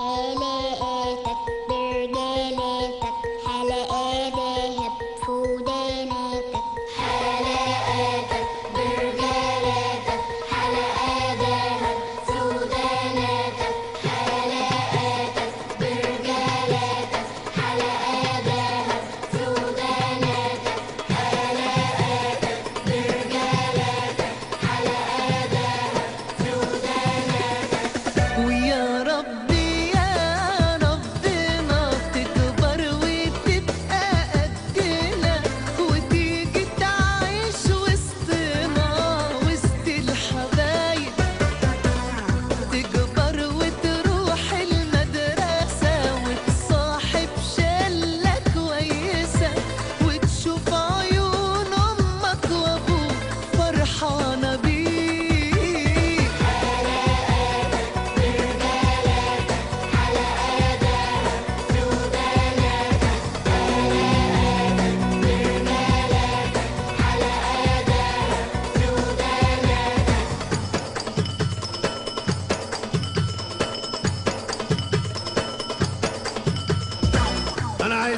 Amen.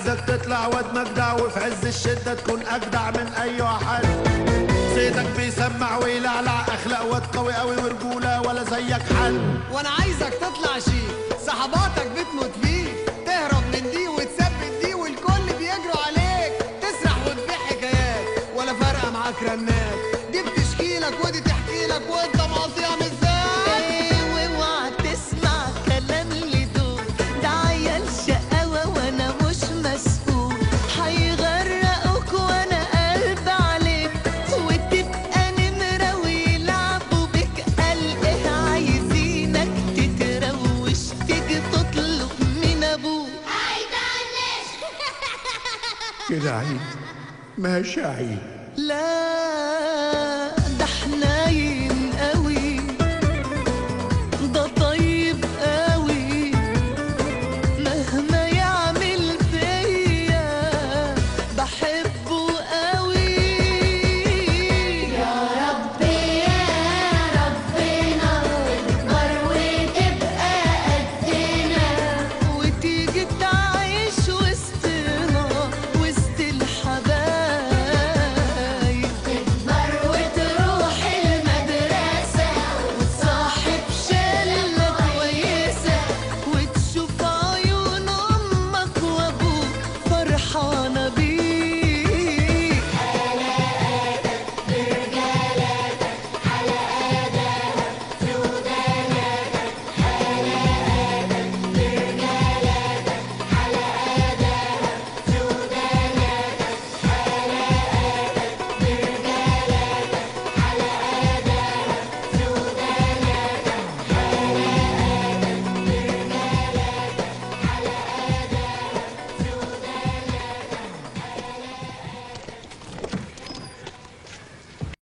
عايزك تطلع واد مجدع وفي عز الشدة تكون أجدع من أي واحد. صيتك بيسمع ويلعلع أخلاق واد قوي قوي ورجولة ولا زيك حل وأنا عايزك تطلع شيك صحباتك بتموت فيك تهرب من دي وتثبت دي والكل بيجروا عليك. تسرح وتبيع حكايات ولا فارقه معاك رنات. دي بتشكي لك ودي تحكي لك وانت كده عيد ماشي عيد لا.